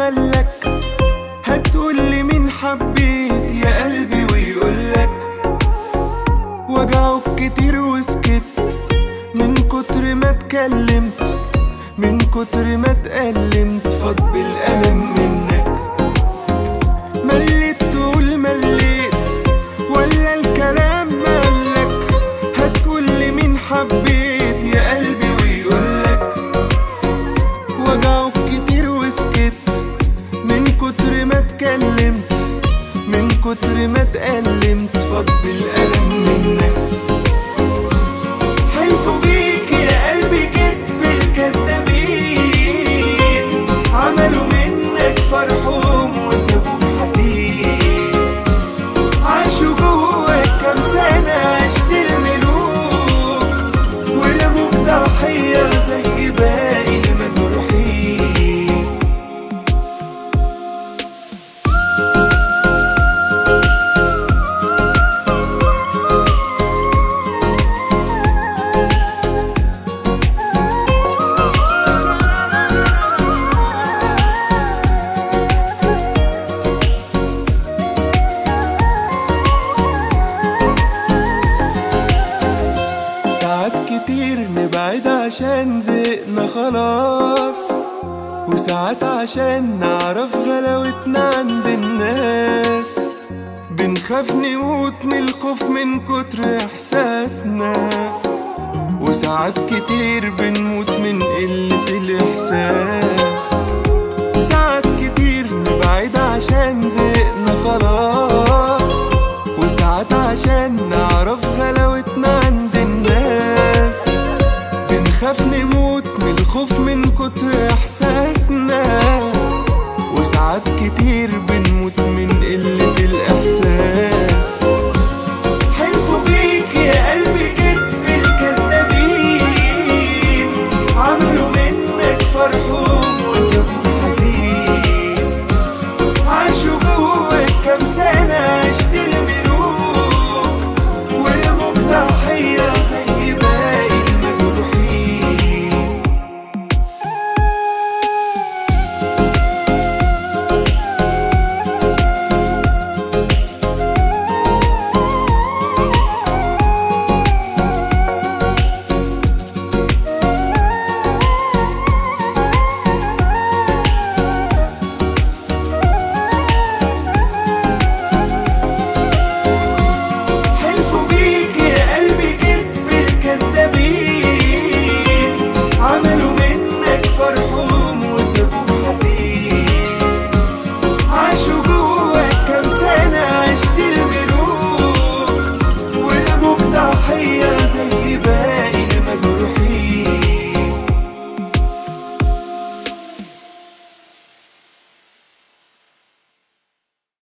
ملك. هتقولي مين حبيت يا قلبي ويقولك. وجعك كتير وسكت. من كتر ما اتكلمت من كتر ما اتألمت. فاض بالألم كتر ما اتألمت فاض بالألم نبعد عشان زهقنا خلاص وساعات عشان نعرف غلاوتنا عند الناس. بنخاف نموت من الخوف من كتر إحساسنا. وساعات كتير بنموت من قلة الإحساس. الخوف من كتر إحساسنا